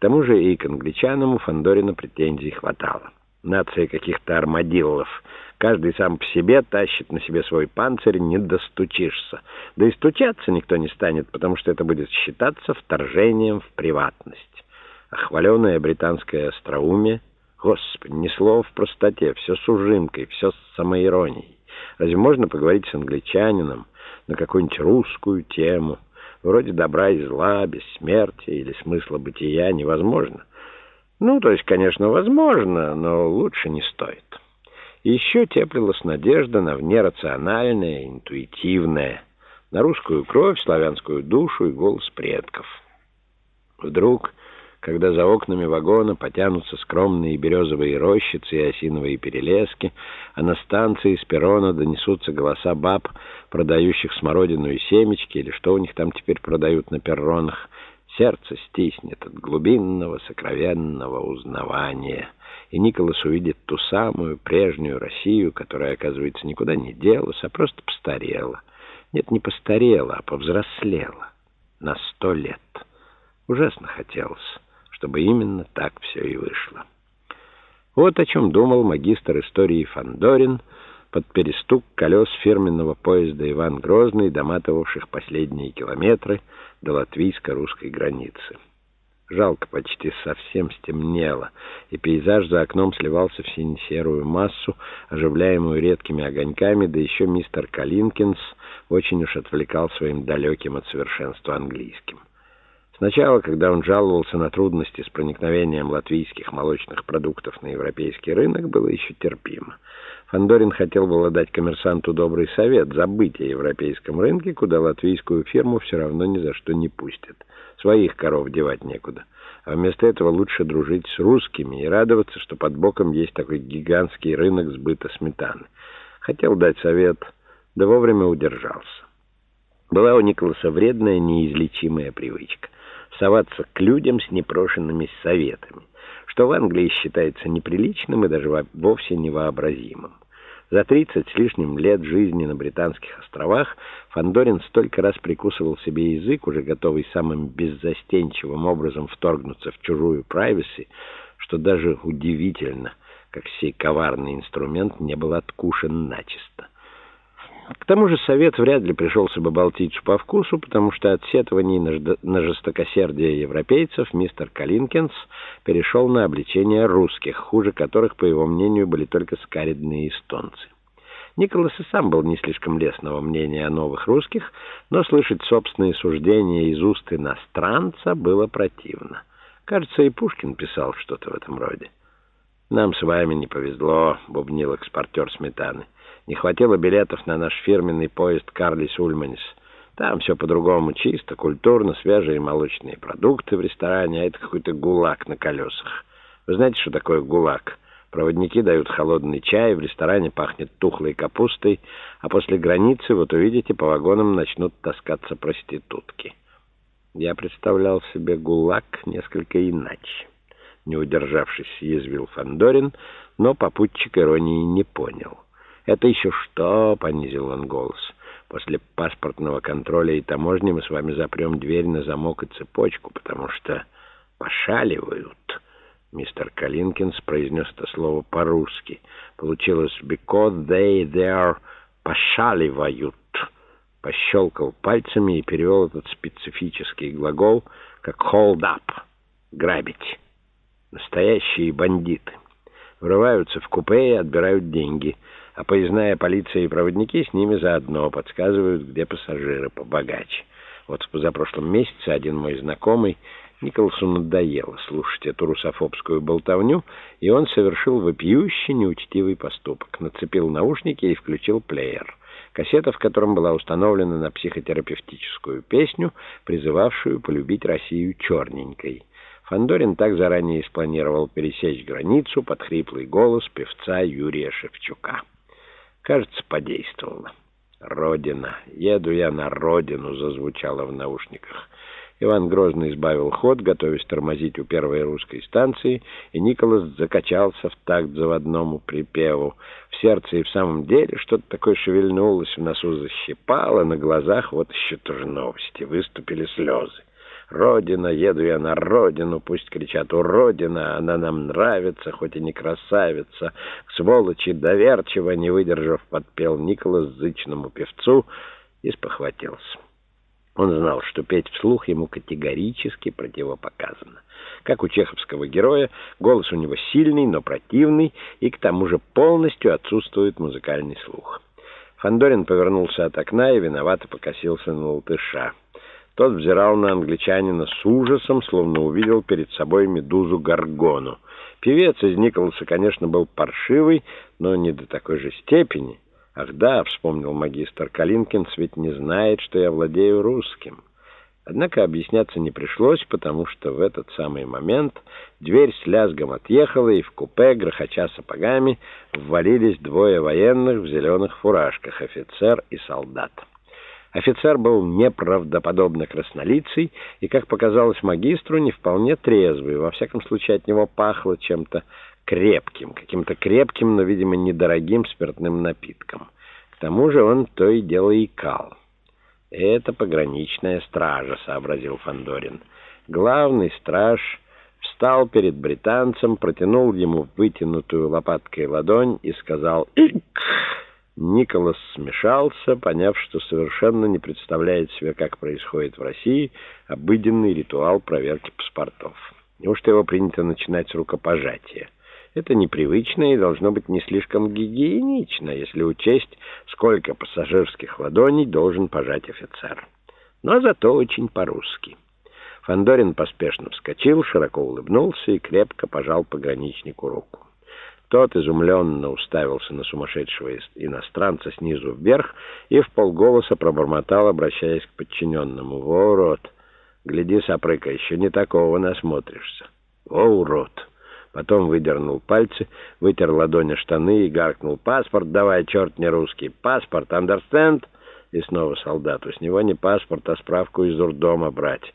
тому же и к англичанам у Фандорина претензий хватало. Нация каких-то армадиллов. Каждый сам по себе тащит на себе свой панцирь, не достучишься. Да и стучаться никто не станет, потому что это будет считаться вторжением в приватность. А британское остроумие, господи, ни слова в простоте, все с ужимкой, все с самоиронией. Разве можно поговорить с англичанином на какую-нибудь русскую тему? Вроде добра и зла, бессмертия или смысла бытия невозможно. Ну, то есть, конечно, возможно, но лучше не стоит. еще теплилась надежда на внерациональное, интуитивное, на русскую кровь, славянскую душу и голос предков. Вдруг, когда за окнами вагона потянутся скромные березовые рощицы и осиновые перелески, а на станции с перрона донесутся голоса баб, продающих смородину и семечки, или что у них там теперь продают на перронах, Сердце стиснет от глубинного, сокровенного узнавания, и Николас увидит ту самую прежнюю Россию, которая, оказывается, никуда не делась, а просто постарела. Нет, не постарела, а повзрослела. На сто лет. Ужасно хотелось, чтобы именно так все и вышло. Вот о чем думал магистр истории Фандорин под перестук колес фирменного поезда «Иван Грозный», доматывавших последние километры до латвийско-русской границы. Жалко, почти совсем стемнело, и пейзаж за окном сливался в сине-серую массу, оживляемую редкими огоньками, да еще мистер Калинкинс очень уж отвлекал своим далеким от совершенства английским. Сначала, когда он жаловался на трудности с проникновением латвийских молочных продуктов на европейский рынок, было еще терпимо. Фандорин хотел было дать коммерсанту добрый совет забыть о европейском рынке, куда латвийскую фирму все равно ни за что не пустят. Своих коров девать некуда. А вместо этого лучше дружить с русскими и радоваться, что под боком есть такой гигантский рынок сбыта сметаны. Хотел дать совет, да вовремя удержался. Была у Николаса вредная, неизлечимая привычка — соваться к людям с непрошенными советами, что в Англии считается неприличным и даже вовсе невообразимым. За 30 с лишним лет жизни на Британских островах Фандорин столько раз прикусывал себе язык, уже готовый самым беззастенчивым образом вторгнуться в чужую privacy, что даже удивительно, как сей коварный инструмент не был откушен начисто. К тому же совет вряд ли пришелся бы Балтийцу по вкусу, потому что от сетований на жестокосердие европейцев мистер Калинкинс перешел на обличение русских, хуже которых, по его мнению, были только скаридные эстонцы. Николас и сам был не слишком лестного мнения о новых русских, но слышать собственные суждения из уст иностранца было противно. Кажется, и Пушкин писал что-то в этом роде. «Нам с вами не повезло», — бубнил экспортер сметаны. Не хватило билетов на наш фирменный поезд «Карлис Ульманис». Там все по-другому чисто, культурно, свежие молочные продукты в ресторане, а это какой-то гулаг на колесах. Вы знаете, что такое гулаг? Проводники дают холодный чай, в ресторане пахнет тухлой капустой, а после границы, вот увидите, по вагонам начнут таскаться проститутки. Я представлял себе гулаг несколько иначе. Не удержавшись, съязвил Фандорин, но попутчик иронии не понял. «Это еще что?» — понизил он голос. «После паспортного контроля и таможни мы с вами запрем дверь на замок и цепочку, потому что пошаливают». Мистер Калинкинс произнес это слово по-русски. Получилось «because they there пошаливают». Пощелкал пальцами и перевел этот специфический глагол как «hold up» — «грабить». Настоящие бандиты. Врываются в купе и отбирают деньги — а поездная полиция и проводники с ними заодно подсказывают, где пассажиры побогаче. Вот в позапрошлом месяце один мой знакомый, Николасу надоело слушать эту русофобскую болтовню, и он совершил вопиющий неучтивый поступок. Нацепил наушники и включил плеер. Кассета, в котором была установлена на психотерапевтическую песню, призывавшую полюбить Россию черненькой. Фандорин так заранее спланировал пересечь границу под хриплый голос певца Юрия Шевчука. Кажется, подействовало. «Родина! Еду я на родину!» — зазвучало в наушниках. Иван Грозный избавил ход, готовясь тормозить у первой русской станции, и Николас закачался в такт заводному припеву. В сердце и в самом деле что-то такое шевельнулось, в носу защипало, на глазах вот еще тоже новости, выступили слезы. «Родина, еду я на родину, пусть кричат «Уродина», она нам нравится, хоть и не красавица». К сволочи доверчиво, не выдержав, подпел Николас зычному певцу и спохватился. Он знал, что петь вслух ему категорически противопоказано. Как у чеховского героя, голос у него сильный, но противный, и к тому же полностью отсутствует музыкальный слух. Фандорин повернулся от окна и виновато покосился на латыша. Тот взирал на англичанина с ужасом, словно увидел перед собой медузу Гаргону. Певец из Николаса, конечно, был паршивый, но не до такой же степени. «Ах да», — вспомнил магистр Калинкинс, — «ведь не знает, что я владею русским». Однако объясняться не пришлось, потому что в этот самый момент дверь с лязгом отъехала, и в купе, грохоча сапогами, ввалились двое военных в зеленых фуражках, офицер и солдат. Офицер был неправдоподобно краснолицый и, как показалось магистру, не вполне трезвый. Во всяком случае, от него пахло чем-то крепким, каким-то крепким, но, видимо, недорогим спиртным напитком. К тому же он то и дело икал. «Это пограничная стража», — сообразил Фандорин. Главный страж встал перед британцем, протянул ему вытянутую лопаткой ладонь и сказал «Ик!». Николас смешался, поняв, что совершенно не представляет себе, как происходит в России обыденный ритуал проверки паспортов. Неужто его принято начинать с рукопожатия? Это непривычно и должно быть не слишком гигиенично, если учесть, сколько пассажирских ладоней должен пожать офицер. Но зато очень по-русски. Фандорин поспешно вскочил, широко улыбнулся и крепко пожал пограничнику руку. Тот изумленно уставился на сумасшедшего иностранца снизу вверх и в полголоса пробормотал, обращаясь к подчиненному. «Во, урод! Гляди, сопрыка, еще не такого насмотришься! Во, урод!» Потом выдернул пальцы, вытер ладони штаны и гаркнул. «Паспорт давай, черт не русский! Паспорт, understand?» И снова солдату. «С него не паспорт, а справку из урдома брать».